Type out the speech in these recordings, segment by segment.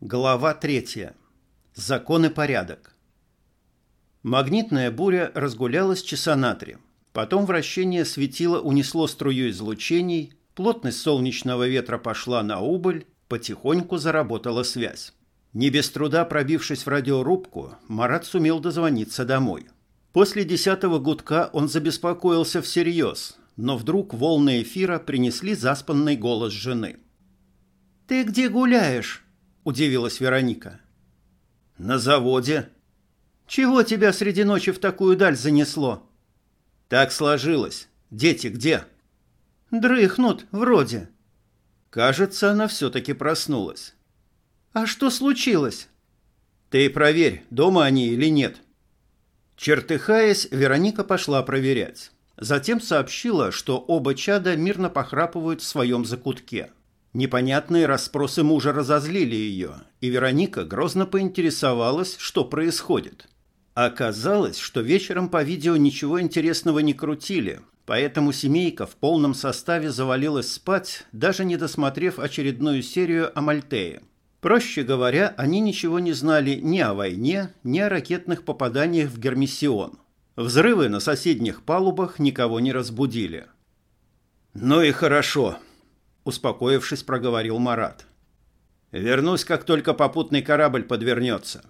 Глава третья. Закон и порядок. Магнитная буря разгулялась часа на три. Потом вращение светила унесло струю излучений, плотность солнечного ветра пошла на убыль, потихоньку заработала связь. Не без труда пробившись в радиорубку, Марат сумел дозвониться домой. После десятого гудка он забеспокоился всерьез, но вдруг волны эфира принесли заспанный голос жены. «Ты где гуляешь?» – удивилась Вероника. «На заводе». «Чего тебя среди ночи в такую даль занесло?» «Так сложилось. Дети где?» «Дрыхнут, вроде». Кажется, она все-таки проснулась. «А что случилось?» «Ты проверь, дома они или нет». Чертыхаясь, Вероника пошла проверять. Затем сообщила, что оба чада мирно похрапывают в своем закутке. Непонятные расспросы мужа разозлили ее, и Вероника грозно поинтересовалась, что происходит. Оказалось, что вечером по видео ничего интересного не крутили, поэтому семейка в полном составе завалилась спать, даже не досмотрев очередную серию о Мальтее. Проще говоря, они ничего не знали ни о войне, ни о ракетных попаданиях в Гермиссион. Взрывы на соседних палубах никого не разбудили. «Ну и хорошо», – успокоившись, проговорил Марат. «Вернусь, как только попутный корабль подвернется».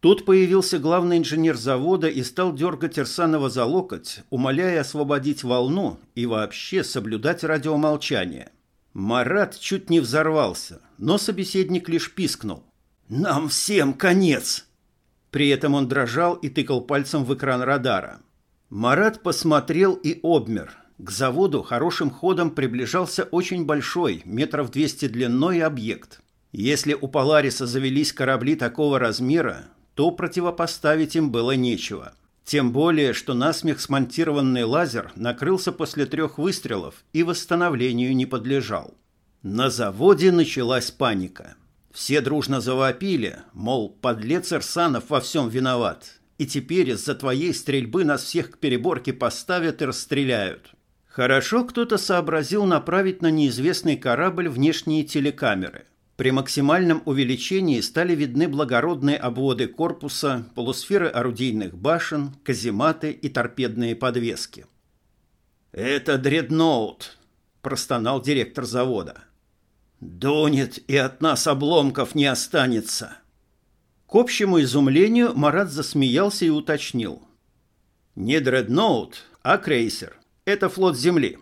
Тут появился главный инженер завода и стал дергать Ирсанова за локоть, умоляя освободить волну и вообще соблюдать радиомолчание. Марат чуть не взорвался, но собеседник лишь пискнул. «Нам всем конец!» При этом он дрожал и тыкал пальцем в экран радара. Марат посмотрел и обмер. К заводу хорошим ходом приближался очень большой, метров 200 длиной объект. Если у Полариса завелись корабли такого размера, то противопоставить им было нечего. Тем более, что насмех смонтированный лазер накрылся после трех выстрелов и восстановлению не подлежал. На заводе началась паника. Все дружно завопили, мол, подлец Ирсанов во всем виноват, и теперь из-за твоей стрельбы нас всех к переборке поставят и расстреляют. Хорошо кто-то сообразил направить на неизвестный корабль внешние телекамеры – при максимальном увеличении стали видны благородные обводы корпуса, полусферы орудийных башен, казематы и торпедные подвески. «Это дредноут», – простонал директор завода. «Дунет, и от нас обломков не останется». К общему изумлению Марат засмеялся и уточнил. «Не дредноут, а крейсер. Это флот Земли».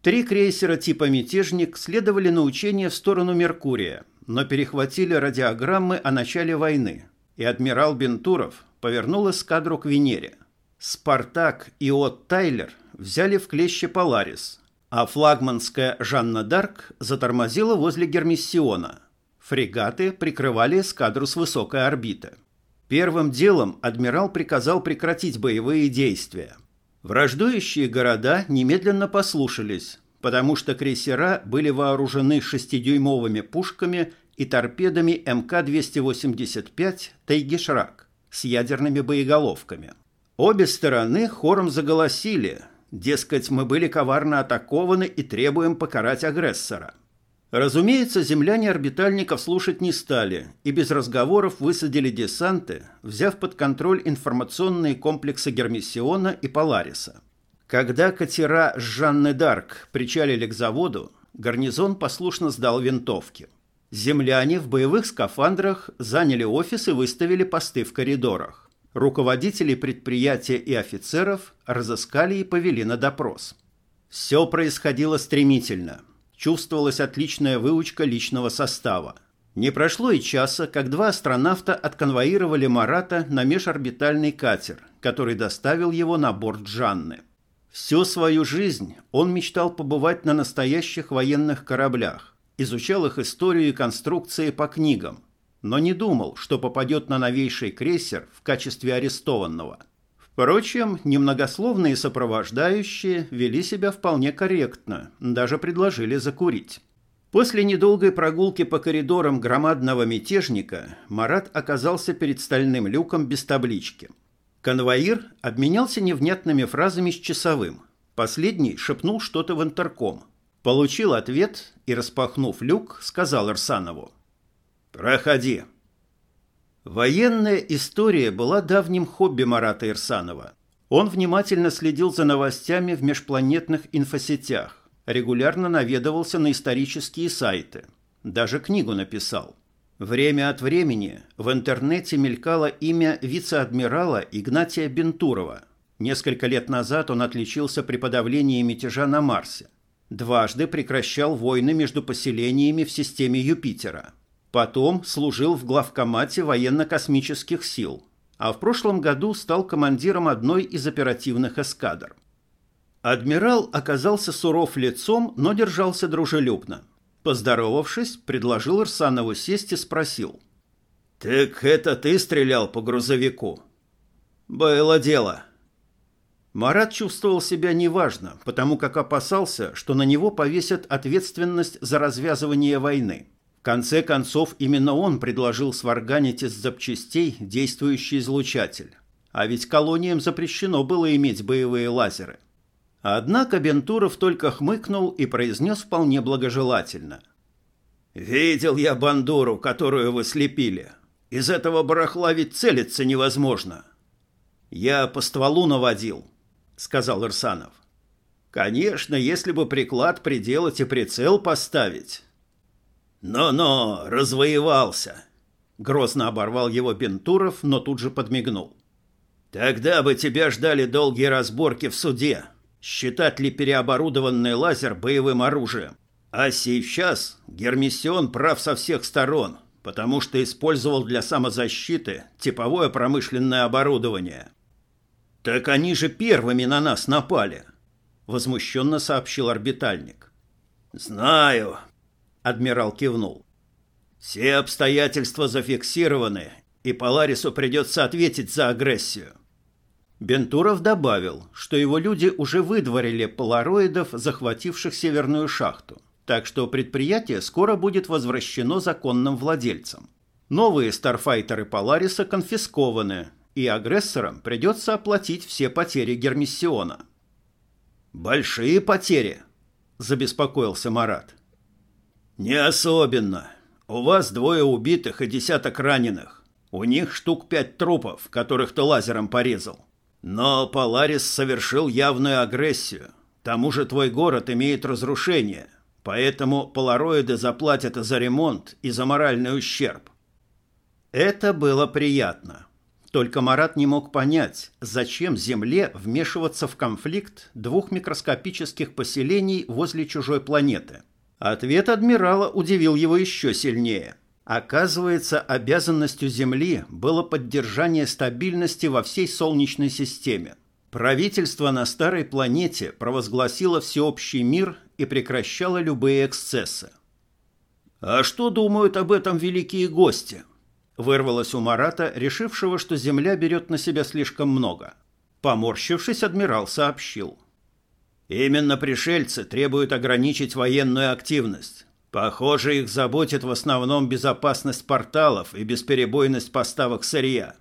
Три крейсера типа «Мятежник» следовали на учения в сторону Меркурия, но перехватили радиограммы о начале войны, и адмирал Бентуров повернул эскадру к Венере. «Спартак» и От Тайлер взяли в клеще «Поларис», а флагманская «Жанна Дарк» затормозила возле Гермиссиона. Фрегаты прикрывали эскадру с высокой орбиты. Первым делом адмирал приказал прекратить боевые действия – Враждующие города немедленно послушались, потому что крейсера были вооружены шестидюймовыми пушками и торпедами МК-285 «Тайгишрак» с ядерными боеголовками. Обе стороны хором заголосили, дескать, мы были коварно атакованы и требуем покарать агрессора – Разумеется, земляне орбитальников слушать не стали и без разговоров высадили десанты, взяв под контроль информационные комплексы Гермиссиона и Полариса. Когда катера Жанны Дарк причалили к заводу, гарнизон послушно сдал винтовки. Земляне в боевых скафандрах заняли офис и выставили посты в коридорах. Руководители предприятия и офицеров разыскали и повели на допрос. Все происходило стремительно – чувствовалась отличная выучка личного состава. Не прошло и часа, как два астронавта отконвоировали Марата на межорбитальный катер, который доставил его на борт Жанны. Всю свою жизнь он мечтал побывать на настоящих военных кораблях, изучал их историю и конструкции по книгам, но не думал, что попадет на новейший крейсер в качестве арестованного – Впрочем, немногословные сопровождающие вели себя вполне корректно, даже предложили закурить. После недолгой прогулки по коридорам громадного мятежника Марат оказался перед стальным люком без таблички. Конвоир обменялся невнятными фразами с часовым. Последний шепнул что-то в интерком. Получил ответ и, распахнув люк, сказал Арсанову. Проходи. Военная история была давним хобби Марата Ирсанова. Он внимательно следил за новостями в межпланетных инфосетях, регулярно наведывался на исторические сайты, даже книгу написал. Время от времени в интернете мелькало имя вице-адмирала Игнатия Бентурова. Несколько лет назад он отличился при подавлении мятежа на Марсе. Дважды прекращал войны между поселениями в системе Юпитера – Потом служил в главкомате военно-космических сил, а в прошлом году стал командиром одной из оперативных эскадр. Адмирал оказался суров лицом, но держался дружелюбно. Поздоровавшись, предложил Ирсанову сесть и спросил. «Так это ты стрелял по грузовику?» «Было дело». Марат чувствовал себя неважно, потому как опасался, что на него повесят ответственность за развязывание войны конце концов, именно он предложил сварганить из запчастей действующий излучатель. А ведь колониям запрещено было иметь боевые лазеры. Однако Бентуров только хмыкнул и произнес вполне благожелательно. «Видел я бандуру, которую вы слепили. Из этого барахла ведь целиться невозможно». «Я по стволу наводил», — сказал Ирсанов. «Конечно, если бы приклад приделать и прицел поставить, «Но-но, развоевался!» Грозно оборвал его Бентуров, но тут же подмигнул. «Тогда бы тебя ждали долгие разборки в суде. Считать ли переоборудованный лазер боевым оружием? А сейчас Гермиссион прав со всех сторон, потому что использовал для самозащиты типовое промышленное оборудование». «Так они же первыми на нас напали», — возмущенно сообщил орбитальник. «Знаю, Адмирал кивнул. «Все обстоятельства зафиксированы, и Поларису придется ответить за агрессию». Бентуров добавил, что его люди уже выдворили полароидов, захвативших северную шахту, так что предприятие скоро будет возвращено законным владельцам. Новые старфайтеры Полариса конфискованы, и агрессорам придется оплатить все потери Гермиссиона. «Большие потери», – забеспокоился Марат. «Не особенно. У вас двое убитых и десяток раненых. У них штук пять трупов, которых ты лазером порезал. Но Поларис совершил явную агрессию. К тому же твой город имеет разрушение, поэтому полароиды заплатят за ремонт, и за моральный ущерб». Это было приятно. Только Марат не мог понять, зачем Земле вмешиваться в конфликт двух микроскопических поселений возле чужой планеты – Ответ адмирала удивил его еще сильнее. Оказывается, обязанностью Земли было поддержание стабильности во всей Солнечной системе. Правительство на старой планете провозгласило всеобщий мир и прекращало любые эксцессы. «А что думают об этом великие гости?» Вырвалось у Марата, решившего, что Земля берет на себя слишком много. Поморщившись, адмирал сообщил. Именно пришельцы требуют ограничить военную активность. Похоже, их заботит в основном безопасность порталов и бесперебойность поставок сырья.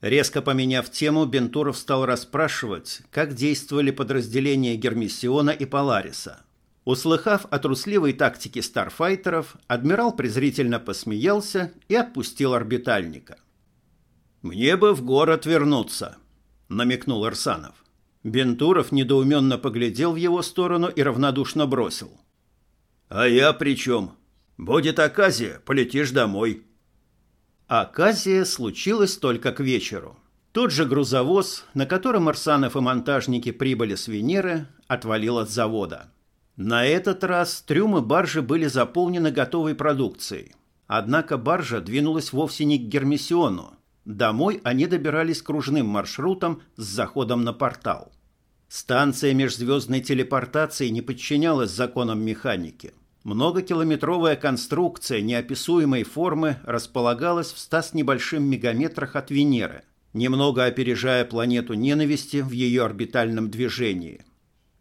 Резко поменяв тему, Бентуров стал расспрашивать, как действовали подразделения Гермиссиона и Полариса. Услыхав о трусливой тактике старфайтеров, адмирал презрительно посмеялся и отпустил орбитальника. «Мне бы в город вернуться», — намекнул Арсанов. Бентуров недоуменно поглядел в его сторону и равнодушно бросил. «А я при чем? Будет оказия, полетишь домой». Оказия случилась только к вечеру. Тот же грузовоз, на котором Арсанов и монтажники прибыли с Венеры, отвалил от завода. На этот раз трюмы баржи были заполнены готовой продукцией. Однако баржа двинулась вовсе не к Гермиссиону, Домой они добирались кружным маршрутом с заходом на портал. Станция межзвездной телепортации не подчинялась законам механики. Многокилометровая конструкция неописуемой формы располагалась в ста с небольшим мегаметрах от Венеры, немного опережая планету ненависти в ее орбитальном движении.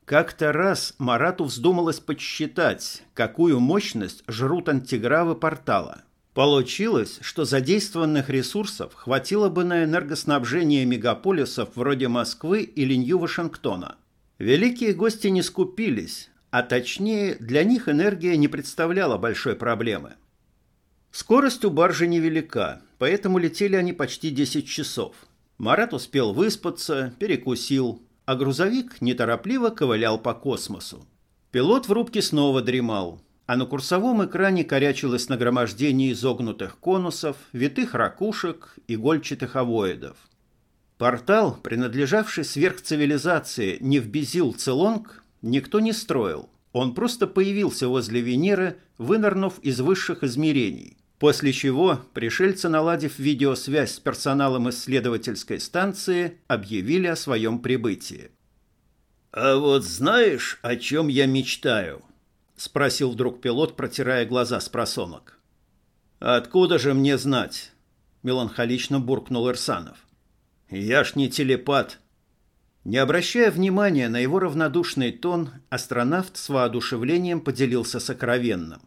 Как-то раз Марату вздумалось подсчитать, какую мощность жрут антигравы портала – Получилось, что задействованных ресурсов хватило бы на энергоснабжение мегаполисов вроде Москвы или Нью-Вашингтона. Великие гости не скупились, а точнее, для них энергия не представляла большой проблемы. Скорость у баржи невелика, поэтому летели они почти 10 часов. Марат успел выспаться, перекусил, а грузовик неторопливо ковылял по космосу. Пилот в рубке снова дремал, а на курсовом экране корячилось нагромождение изогнутых конусов, витых ракушек, игольчатых овоидов. Портал, принадлежавший сверхцивилизации Невбезил-Целонг, никто не строил. Он просто появился возле Венеры, вынырнув из высших измерений. После чего пришельцы, наладив видеосвязь с персоналом исследовательской станции, объявили о своем прибытии. «А вот знаешь, о чем я мечтаю?» — спросил вдруг пилот, протирая глаза с просонок. «Откуда же мне знать?» — меланхолично буркнул Ирсанов. «Я ж не телепат». Не обращая внимания на его равнодушный тон, астронавт с воодушевлением поделился сокровенным.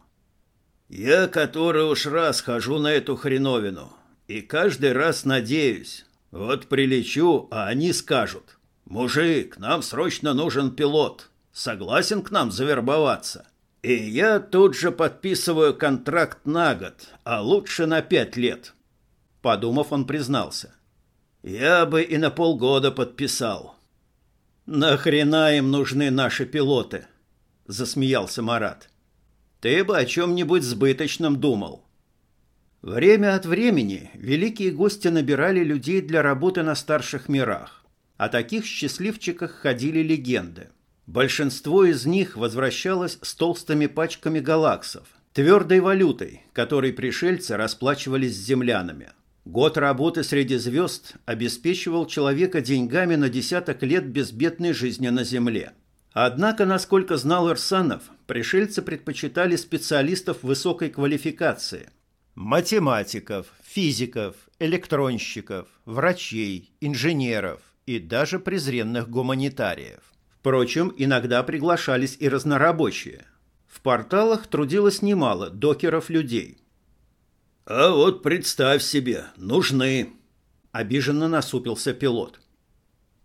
«Я который уж раз хожу на эту хреновину, и каждый раз надеюсь. Вот прилечу, а они скажут. «Мужик, нам срочно нужен пилот. Согласен к нам завербоваться?» И я тут же подписываю контракт на год, а лучше на пять лет. Подумав, он признался. Я бы и на полгода подписал. «Нахрена им нужны наши пилоты?» – засмеялся Марат. «Ты бы о чем-нибудь сбыточном думал». Время от времени великие гости набирали людей для работы на старших мирах. О таких счастливчиках ходили легенды. Большинство из них возвращалось с толстыми пачками галаксов, твердой валютой, которой пришельцы расплачивались с землянами. Год работы среди звезд обеспечивал человека деньгами на десяток лет безбедной жизни на Земле. Однако, насколько знал Ирсанов, пришельцы предпочитали специалистов высокой квалификации. Математиков, физиков, электронщиков, врачей, инженеров – и даже презренных гуманитариев. Впрочем, иногда приглашались и разнорабочие. В порталах трудилось немало докеров людей. «А вот представь себе, нужны!» – обиженно насупился пилот.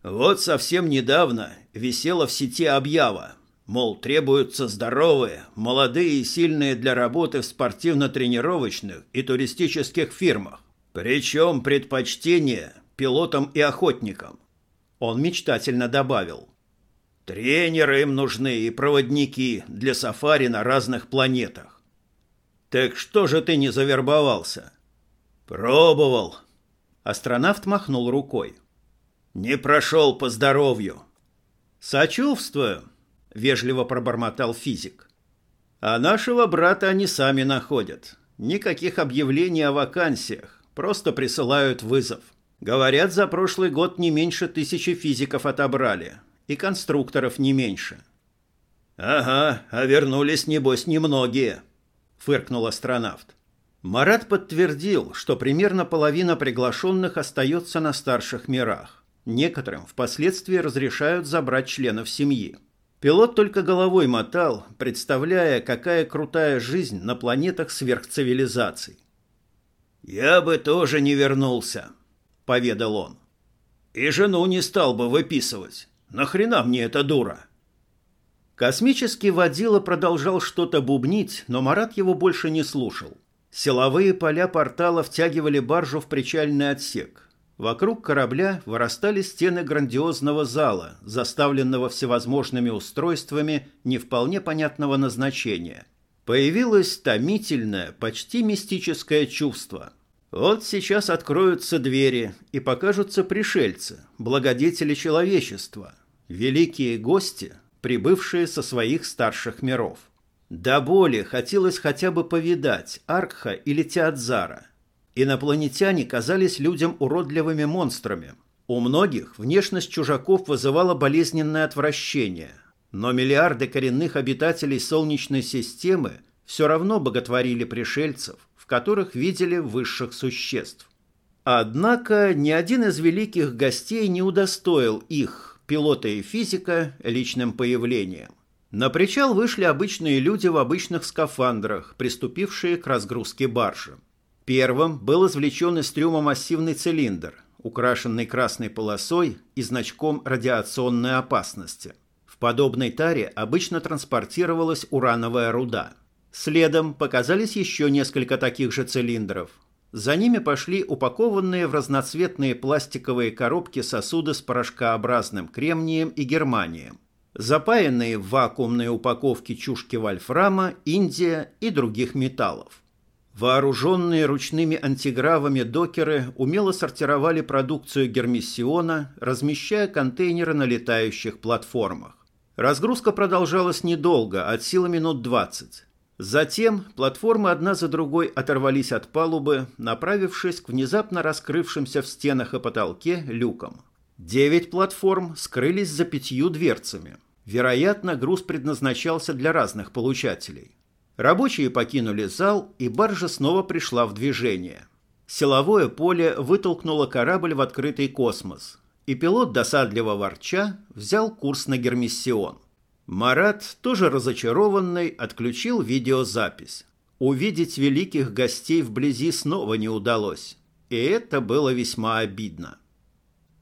«Вот совсем недавно висела в сети объява, мол, требуются здоровые, молодые и сильные для работы в спортивно-тренировочных и туристических фирмах. Причем предпочтение пилотам и охотникам. Он мечтательно добавил. Тренеры им нужны и проводники для сафари на разных планетах. Так что же ты не завербовался? Пробовал. Астронавт махнул рукой. Не прошел по здоровью. Сочувствую, вежливо пробормотал физик. А нашего брата они сами находят. Никаких объявлений о вакансиях, просто присылают вызов. Говорят, за прошлый год не меньше тысячи физиков отобрали. И конструкторов не меньше. «Ага, а вернулись, небось, немногие», — фыркнул астронавт. Марат подтвердил, что примерно половина приглашенных остается на старших мирах. Некоторым впоследствии разрешают забрать членов семьи. Пилот только головой мотал, представляя, какая крутая жизнь на планетах сверхцивилизаций. «Я бы тоже не вернулся», поведал он. И жену не стал бы выписывать. Нахрена мне эта дура? Космический водила продолжал что-то бубнить, но Марат его больше не слушал. Силовые поля портала втягивали баржу в причальный отсек. Вокруг корабля вырастали стены грандиозного зала, заставленного всевозможными устройствами не вполне понятного назначения. Появилось томительное, почти мистическое чувство – вот сейчас откроются двери и покажутся пришельцы, благодетели человечества, великие гости, прибывшие со своих старших миров. До боли хотелось хотя бы повидать Аркха или Теодзара. Инопланетяне казались людям уродливыми монстрами. У многих внешность чужаков вызывала болезненное отвращение, но миллиарды коренных обитателей Солнечной системы все равно боготворили пришельцев, которых видели высших существ. Однако ни один из великих гостей не удостоил их, пилота и физика, личным появлением. На причал вышли обычные люди в обычных скафандрах, приступившие к разгрузке баржи. Первым был извлечен из трюма массивный цилиндр, украшенный красной полосой и значком радиационной опасности. В подобной таре обычно транспортировалась урановая руда – Следом показались еще несколько таких же цилиндров. За ними пошли упакованные в разноцветные пластиковые коробки сосуды с порошкообразным кремнием и германием, запаянные в вакуумные упаковки чушки вольфрама, индия и других металлов. Вооруженные ручными антигравами докеры умело сортировали продукцию гермиссиона, размещая контейнеры на летающих платформах. Разгрузка продолжалась недолго, от силы минут 20. Затем платформы одна за другой оторвались от палубы, направившись к внезапно раскрывшимся в стенах и потолке люкам. Девять платформ скрылись за пятью дверцами. Вероятно, груз предназначался для разных получателей. Рабочие покинули зал, и баржа снова пришла в движение. Силовое поле вытолкнуло корабль в открытый космос, и пилот, досадливо ворча, взял курс на Гермиссион. Марат, тоже разочарованный, отключил видеозапись. Увидеть великих гостей вблизи снова не удалось, и это было весьма обидно.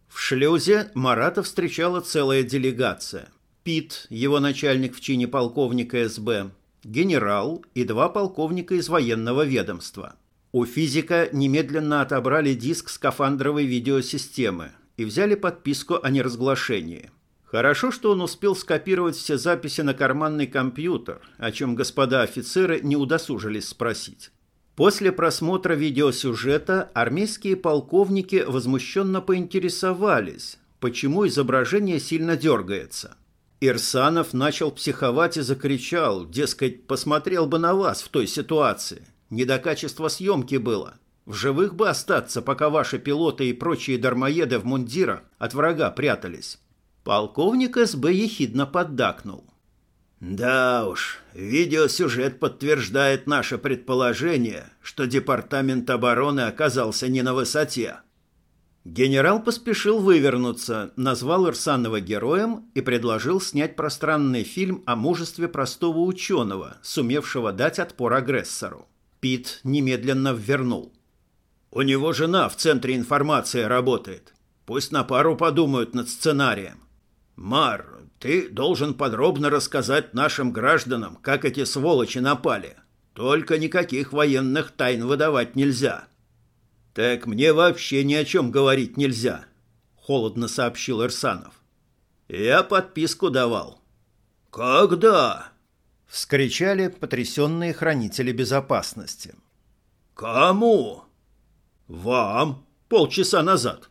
В шлюзе Марата встречала целая делегация. Пит, его начальник в чине полковника СБ, генерал и два полковника из военного ведомства. У физика немедленно отобрали диск скафандровой видеосистемы и взяли подписку о неразглашении – Хорошо, что он успел скопировать все записи на карманный компьютер, о чем господа офицеры не удосужились спросить. После просмотра видеосюжета армейские полковники возмущенно поинтересовались, почему изображение сильно дергается. Ирсанов начал психовать и закричал, дескать, посмотрел бы на вас в той ситуации. Не до качества съемки было. В живых бы остаться, пока ваши пилоты и прочие дармоеды в мундирах от врага прятались. Полковник СБ ехидно поддакнул. «Да уж, видеосюжет подтверждает наше предположение, что Департамент обороны оказался не на высоте». Генерал поспешил вывернуться, назвал Ирсанова героем и предложил снять пространный фильм о мужестве простого ученого, сумевшего дать отпор агрессору. Пит немедленно ввернул. «У него жена в центре информации работает. Пусть на пару подумают над сценарием. «Мар, ты должен подробно рассказать нашим гражданам, как эти сволочи напали. Только никаких военных тайн выдавать нельзя». «Так мне вообще ни о чем говорить нельзя», — холодно сообщил Ирсанов. «Я подписку давал». «Когда?» — вскричали потрясенные хранители безопасности. «Кому?» «Вам. Полчаса назад».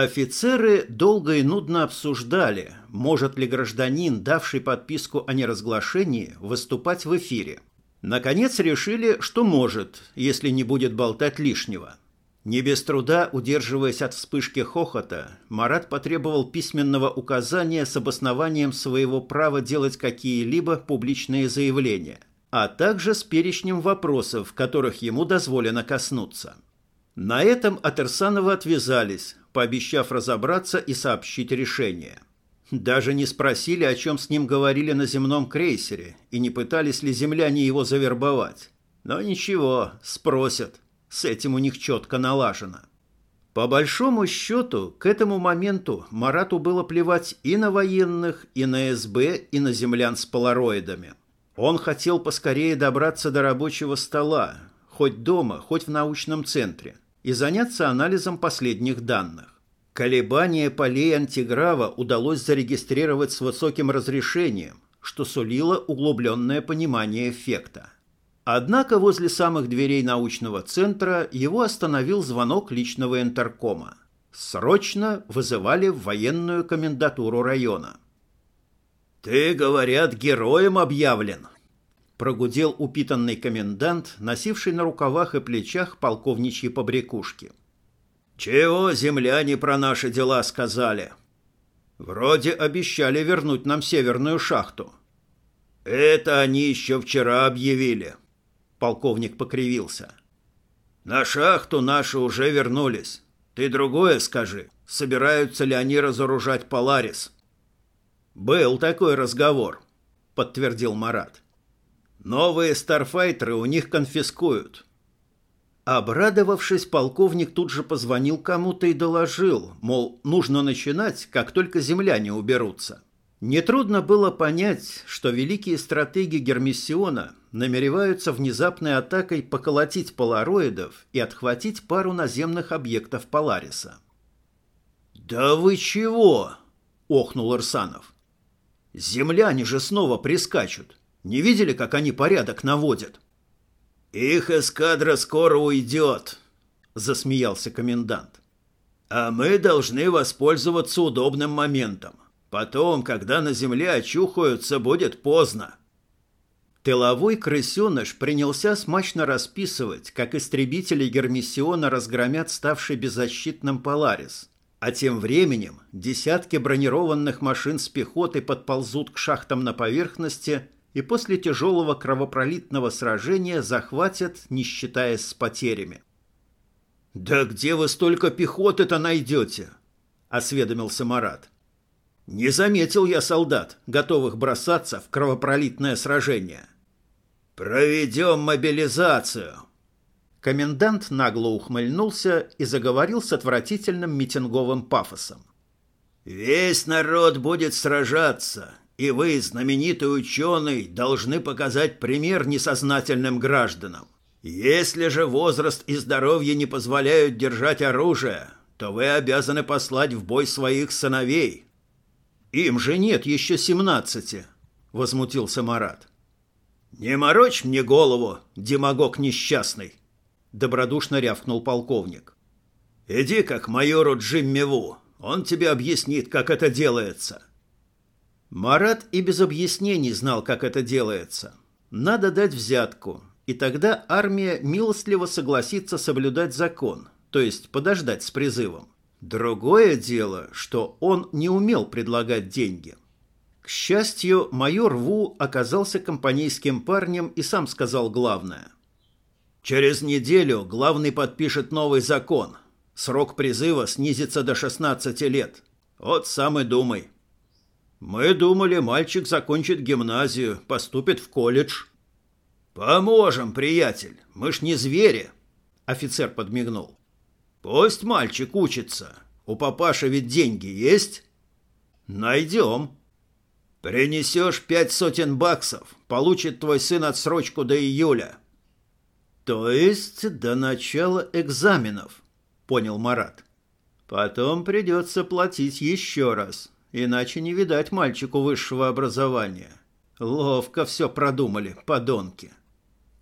Офицеры долго и нудно обсуждали, может ли гражданин, давший подписку о неразглашении, выступать в эфире. Наконец решили, что может, если не будет болтать лишнего. Не без труда, удерживаясь от вспышки хохота, Марат потребовал письменного указания с обоснованием своего права делать какие-либо публичные заявления, а также с перечнем вопросов, которых ему дозволено коснуться. На этом от Ирсанова отвязались, пообещав разобраться и сообщить решение. Даже не спросили, о чем с ним говорили на земном крейсере, и не пытались ли земляне его завербовать. Но ничего, спросят. С этим у них четко налажено. По большому счету, к этому моменту Марату было плевать и на военных, и на СБ, и на землян с полароидами. Он хотел поскорее добраться до рабочего стола, хоть дома, хоть в научном центре и заняться анализом последних данных. Колебания полей антиграва удалось зарегистрировать с высоким разрешением, что сулило углубленное понимание эффекта. Однако возле самых дверей научного центра его остановил звонок личного интеркома. Срочно вызывали в военную комендатуру района. «Ты, говорят, героем объявлен», прогудел упитанный комендант, носивший на рукавах и плечах полковничьи побрякушки. «Чего земляне про наши дела сказали?» «Вроде обещали вернуть нам северную шахту». «Это они еще вчера объявили», — полковник покривился. «На шахту наши уже вернулись. Ты другое скажи, собираются ли они разоружать Поларис?» «Был такой разговор», — подтвердил Марат. Новые старфайтеры у них конфискуют. Обрадовавшись, полковник тут же позвонил кому-то и доложил, мол, нужно начинать, как только земляне уберутся. Нетрудно было понять, что великие стратеги Гермиссиона намереваются внезапной атакой поколотить полароидов и отхватить пару наземных объектов Полариса. «Да вы чего?» – охнул Ирсанов. «Земляне же снова прискачут. Не видели, как они порядок наводят?» «Их эскадра скоро уйдет», – засмеялся комендант. «А мы должны воспользоваться удобным моментом. Потом, когда на земле очухаются, будет поздно». Тыловой крысеныш принялся смачно расписывать, как истребители Гермиссиона разгромят ставший беззащитным Поларис. А тем временем десятки бронированных машин с пехотой подползут к шахтам на поверхности и после тяжелого кровопролитного сражения захватят, не считаясь с потерями. «Да где вы столько пехоты-то найдете?» – осведомился Марат. «Не заметил я солдат, готовых бросаться в кровопролитное сражение». «Проведем мобилизацию!» Комендант нагло ухмыльнулся и заговорил с отвратительным митинговым пафосом. «Весь народ будет сражаться, и вы, знаменитый ученый, должны показать пример несознательным гражданам. Если же возраст и здоровье не позволяют держать оружие, то вы обязаны послать в бой своих сыновей». «Им же нет еще семнадцати», — возмутился Марат. «Не морочь мне голову, демагог несчастный!» — добродушно рявкнул полковник. «Иди как майору Джимми Ву, он тебе объяснит, как это делается». Марат и без объяснений знал, как это делается. Надо дать взятку, и тогда армия милостливо согласится соблюдать закон, то есть подождать с призывом. Другое дело, что он не умел предлагать деньги. К счастью, майор Ву оказался компанейским парнем и сам сказал главное. «Через неделю главный подпишет новый закон. Срок призыва снизится до 16 лет. Вот сам и думай». «Мы думали, мальчик закончит гимназию, поступит в колледж». «Поможем, приятель, мы ж не звери», — офицер подмигнул. «Пусть мальчик учится. У папаши ведь деньги есть?» «Найдем», Принесешь пять сотен баксов, получит твой сын отсрочку до июля. То есть до начала экзаменов, понял Марат. Потом придется платить еще раз, иначе не видать мальчику высшего образования. Ловко все продумали, подонки.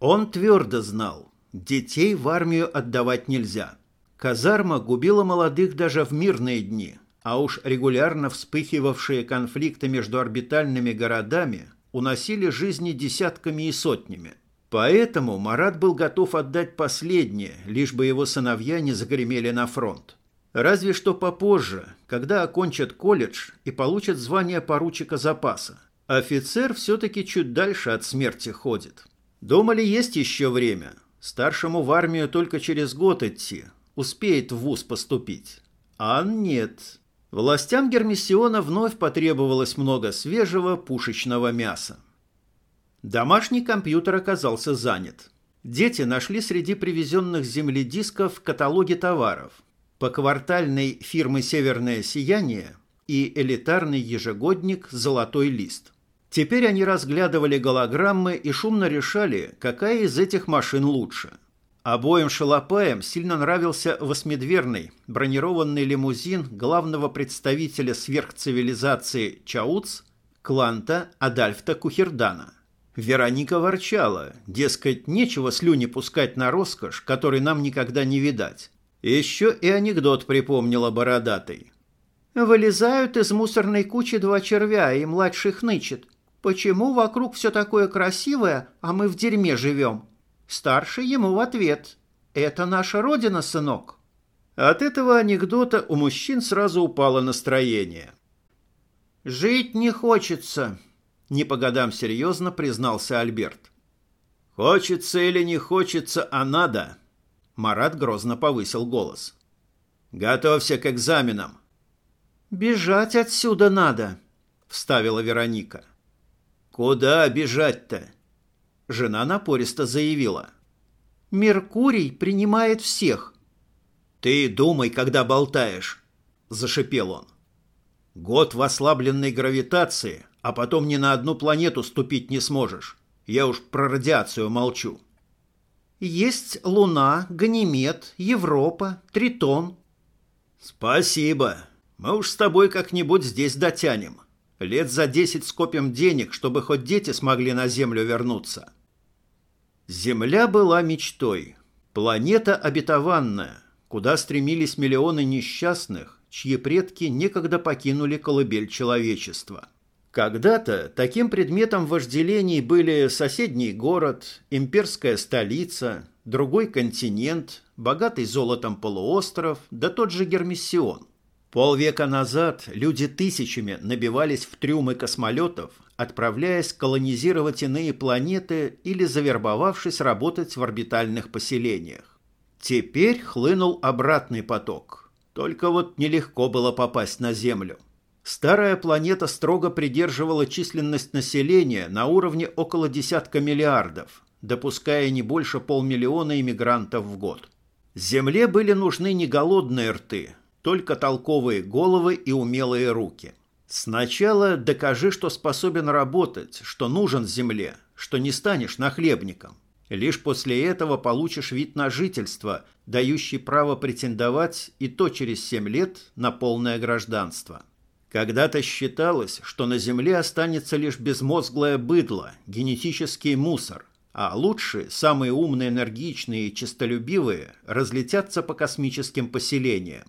Он твердо знал, детей в армию отдавать нельзя. Казарма губила молодых даже в мирные дни – а уж регулярно вспыхивавшие конфликты между орбитальными городами уносили жизни десятками и сотнями. Поэтому Марат был готов отдать последнее, лишь бы его сыновья не загремели на фронт. Разве что попозже, когда окончат колледж и получат звание поручика запаса. Офицер все-таки чуть дальше от смерти ходит. Думали, есть еще время. Старшему в армию только через год идти. Успеет в вуз поступить. А нет. Властям Гермиссиона вновь потребовалось много свежего пушечного мяса. Домашний компьютер оказался занят. Дети нашли среди привезенных с земли дисков каталоги товаров, поквартальной фирмы «Северное сияние» и элитарный ежегодник «Золотой лист». Теперь они разглядывали голограммы и шумно решали, какая из этих машин лучше – Обоим шалопаям сильно нравился восьмидверный бронированный лимузин главного представителя сверхцивилизации Чауц, Кланта Адальфта Кухердана. Вероника ворчала, дескать, нечего слюни пускать на роскошь, которой нам никогда не видать. Еще и анекдот припомнила бородатый. «Вылезают из мусорной кучи два червя, и младший хнычет. Почему вокруг все такое красивое, а мы в дерьме живем?» Старший ему в ответ. «Это наша родина, сынок». От этого анекдота у мужчин сразу упало настроение. «Жить не хочется», — не по годам серьезно признался Альберт. «Хочется или не хочется, а надо», — Марат грозно повысил голос. «Готовься к экзаменам». «Бежать отсюда надо», — вставила Вероника. «Куда бежать-то?» Жена напористо заявила. «Меркурий принимает всех». «Ты думай, когда болтаешь», — зашипел он. Год в ослабленной гравитации, а потом ни на одну планету ступить не сможешь. Я уж про радиацию молчу. Есть Луна, Ганимед, Европа, Тритон. Спасибо. Мы уж с тобой как-нибудь здесь дотянем. Лет за десять скопим денег, чтобы хоть дети смогли на Землю вернуться. Земля была мечтой. Планета обетованная, куда стремились миллионы несчастных, чьи предки некогда покинули колыбель человечества. Когда-то таким предметом вожделений были соседний город, имперская столица, другой континент, богатый золотом полуостров, да тот же Гермиссион. Полвека назад люди тысячами набивались в трюмы космолетов, отправляясь колонизировать иные планеты или завербовавшись работать в орбитальных поселениях. Теперь хлынул обратный поток. Только вот нелегко было попасть на Землю. Старая планета строго придерживала численность населения на уровне около десятка миллиардов, допуская не больше полмиллиона иммигрантов в год. Земле были нужны не голодные рты, только толковые головы и умелые руки. Сначала докажи, что способен работать, что нужен земле, что не станешь нахлебником. Лишь после этого получишь вид на жительство, дающий право претендовать и то через семь лет на полное гражданство. Когда-то считалось, что на Земле останется лишь безмозглое быдло, генетический мусор, а лучшие, самые умные, энергичные и честолюбивые разлетятся по космическим поселениям.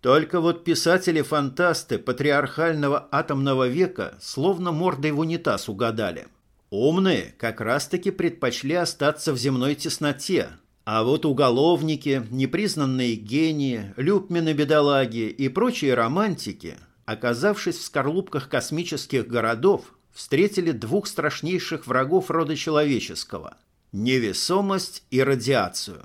Только вот писатели-фантасты патриархального атомного века словно мордой в унитаз угадали. Умные как раз-таки предпочли остаться в земной тесноте, а вот уголовники, непризнанные гении, люпмены-бедолаги и прочие романтики, оказавшись в скорлупках космических городов, встретили двух страшнейших врагов рода человеческого – невесомость и радиацию.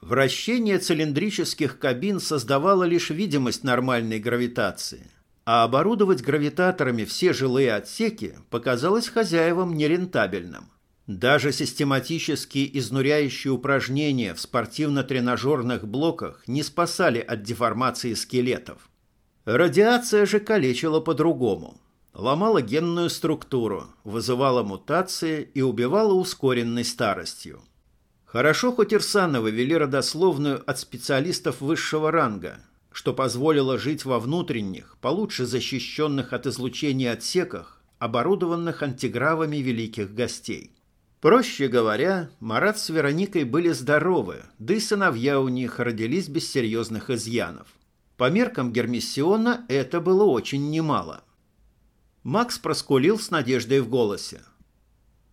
Вращение цилиндрических кабин создавало лишь видимость нормальной гравитации, а оборудовать гравитаторами все жилые отсеки показалось хозяевам нерентабельным. Даже систематические изнуряющие упражнения в спортивно-тренажерных блоках не спасали от деформации скелетов. Радиация же калечила по-другому. Ломала генную структуру, вызывала мутации и убивала ускоренной старостью. Хорошо, хоть Ирсановы вели родословную от специалистов высшего ранга, что позволило жить во внутренних, получше защищенных от излучения отсеках, оборудованных антигравами великих гостей. Проще говоря, Марат с Вероникой были здоровы, да и сыновья у них родились без серьезных изъянов. По меркам Гермиссиона это было очень немало. Макс проскулил с надеждой в голосе.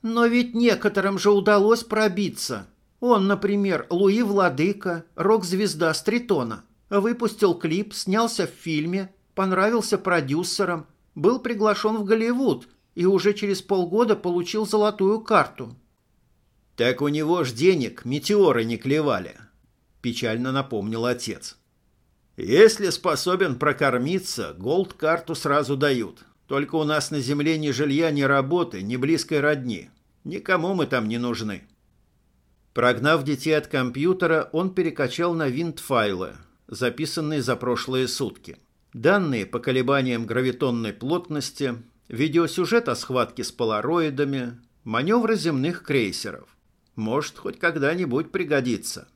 «Но ведь некоторым же удалось пробиться», он, например, Луи Владыка, рок-звезда Стритона, выпустил клип, снялся в фильме, понравился продюсерам, был приглашен в Голливуд и уже через полгода получил золотую карту. «Так у него ж денег метеоры не клевали», – печально напомнил отец. «Если способен прокормиться, голд-карту сразу дают. Только у нас на земле ни жилья, ни работы, ни близкой родни. Никому мы там не нужны». Прогнав детей от компьютера, он перекачал на винт файлы, записанные за прошлые сутки. Данные по колебаниям гравитонной плотности, видеосюжет о схватке с полароидами, маневры земных крейсеров. Может, хоть когда-нибудь пригодится.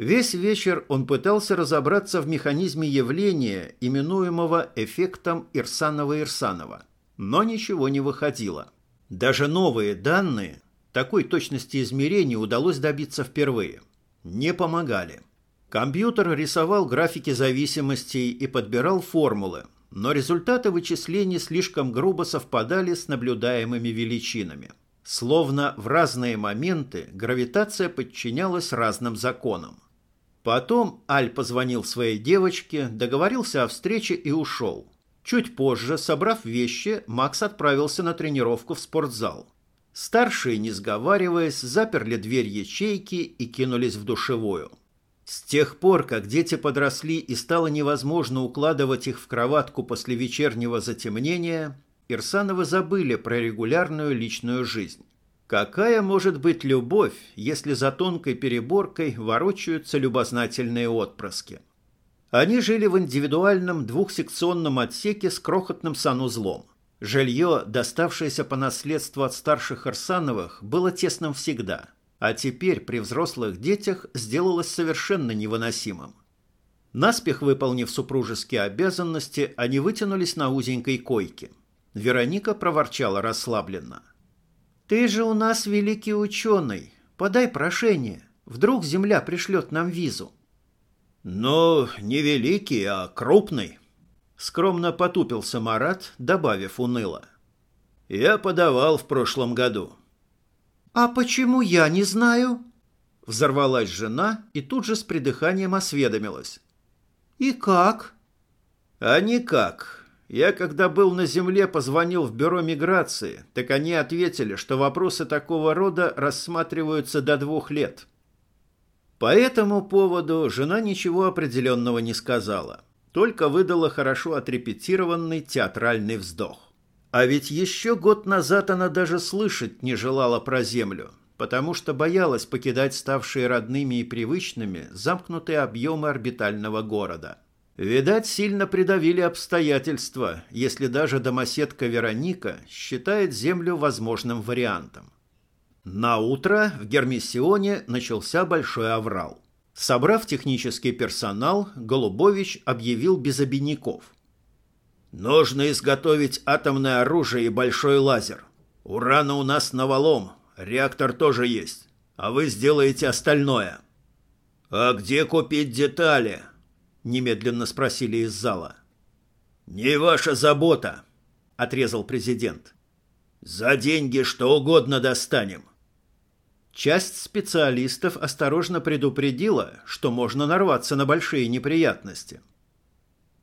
Весь вечер он пытался разобраться в механизме явления, именуемого эффектом Ирсанова-Ирсанова, но ничего не выходило. Даже новые данные – такой точности измерений удалось добиться впервые. Не помогали. Компьютер рисовал графики зависимостей и подбирал формулы, но результаты вычислений слишком грубо совпадали с наблюдаемыми величинами. Словно в разные моменты гравитация подчинялась разным законам. Потом Аль позвонил своей девочке, договорился о встрече и ушел. Чуть позже, собрав вещи, Макс отправился на тренировку в спортзал. Старшие, не сговариваясь, заперли дверь ячейки и кинулись в душевую. С тех пор, как дети подросли и стало невозможно укладывать их в кроватку после вечернего затемнения, Ирсановы забыли про регулярную личную жизнь. Какая может быть любовь, если за тонкой переборкой ворочаются любознательные отпрыски? Они жили в индивидуальном двухсекционном отсеке с крохотным санузлом. Жилье, доставшееся по наследству от старших Арсановых, было тесным всегда, а теперь при взрослых детях сделалось совершенно невыносимым. Наспех выполнив супружеские обязанности, они вытянулись на узенькой койке. Вероника проворчала расслабленно. «Ты же у нас великий ученый. Подай прошение. Вдруг Земля пришлет нам визу». «Ну, не великий, а крупный», — скромно потупился Марат, добавив уныло. «Я подавал в прошлом году». «А почему я не знаю?» Взорвалась жена и тут же с придыханием осведомилась. «И как?» «А никак. Я, когда был на земле, позвонил в бюро миграции, так они ответили, что вопросы такого рода рассматриваются до двух лет». По этому поводу жена ничего определенного не сказала, только выдала хорошо отрепетированный театральный вздох. А ведь еще год назад она даже слышать не желала про Землю, потому что боялась покидать ставшие родными и привычными замкнутые объемы орбитального города. Видать, сильно придавили обстоятельства, если даже домоседка Вероника считает Землю возможным вариантом. На утро в Гермиссионе начался большой аврал. Собрав технический персонал, Голубович объявил без обиняков. «Нужно изготовить атомное оружие и большой лазер. Урана у нас навалом, реактор тоже есть, а вы сделаете остальное». «А где купить детали?» – немедленно спросили из зала. «Не ваша забота», – отрезал президент. «За деньги что угодно достанем. Часть специалистов осторожно предупредила, что можно нарваться на большие неприятности.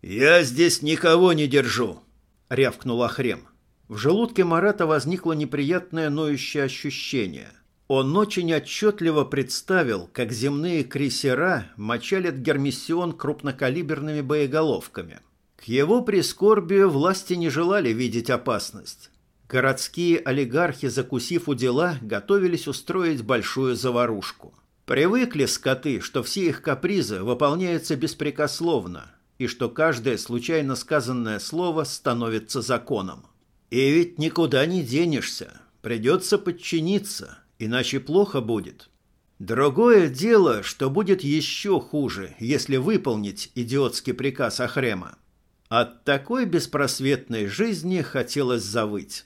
«Я здесь никого не держу», — рявкнул Ахрем. В желудке Марата возникло неприятное ноющее ощущение. Он очень отчетливо представил, как земные крейсера мочалят гермиссион крупнокалиберными боеголовками. К его прискорбию власти не желали видеть опасность. Городские олигархи, закусив у дела, готовились устроить большую заварушку. Привыкли скоты, что все их капризы выполняются беспрекословно, и что каждое случайно сказанное слово становится законом. И ведь никуда не денешься, придется подчиниться, иначе плохо будет. Другое дело, что будет еще хуже, если выполнить идиотский приказ Ахрема. От такой беспросветной жизни хотелось завыть.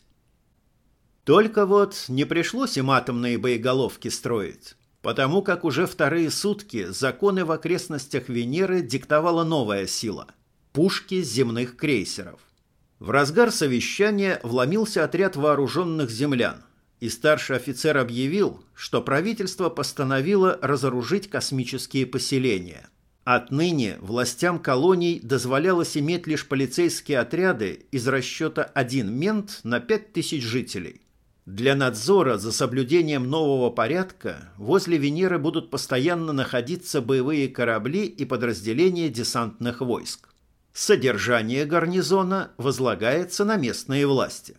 Только вот не пришлось им атомные боеголовки строить, потому как уже вторые сутки законы в окрестностях Венеры диктовала новая сила – пушки земных крейсеров. В разгар совещания вломился отряд вооруженных землян, и старший офицер объявил, что правительство постановило разоружить космические поселения. Отныне властям колоний дозволялось иметь лишь полицейские отряды из расчета один мент на 5000 жителей – для надзора за соблюдением нового порядка возле Венеры будут постоянно находиться боевые корабли и подразделения десантных войск. Содержание гарнизона возлагается на местные власти.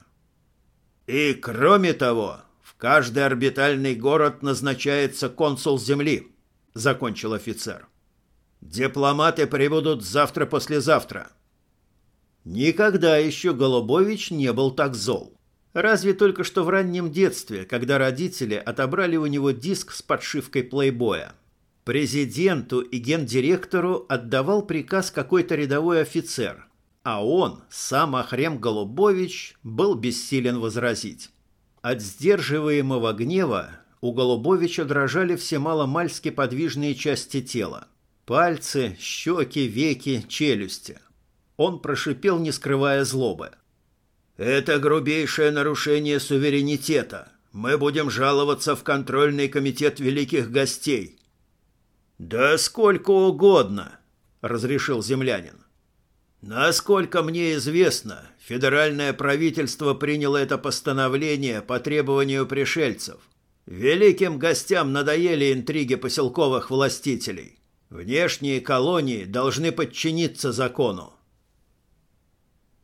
И кроме того, в каждый орбитальный город назначается консул Земли, закончил офицер. Дипломаты прибудут завтра-послезавтра. Никогда еще Голубович не был так зол. Разве только что в раннем детстве, когда родители отобрали у него диск с подшивкой плейбоя. Президенту и гендиректору отдавал приказ какой-то рядовой офицер, а он, сам Ахрем Голубович, был бессилен возразить. От сдерживаемого гнева у Голубовича дрожали все маломальски подвижные части тела. Пальцы, щеки, веки, челюсти. Он прошипел, не скрывая злобы. Это грубейшее нарушение суверенитета. Мы будем жаловаться в контрольный комитет великих гостей. Да сколько угодно, разрешил землянин. Насколько мне известно, федеральное правительство приняло это постановление по требованию пришельцев. Великим гостям надоели интриги поселковых властителей. Внешние колонии должны подчиниться закону.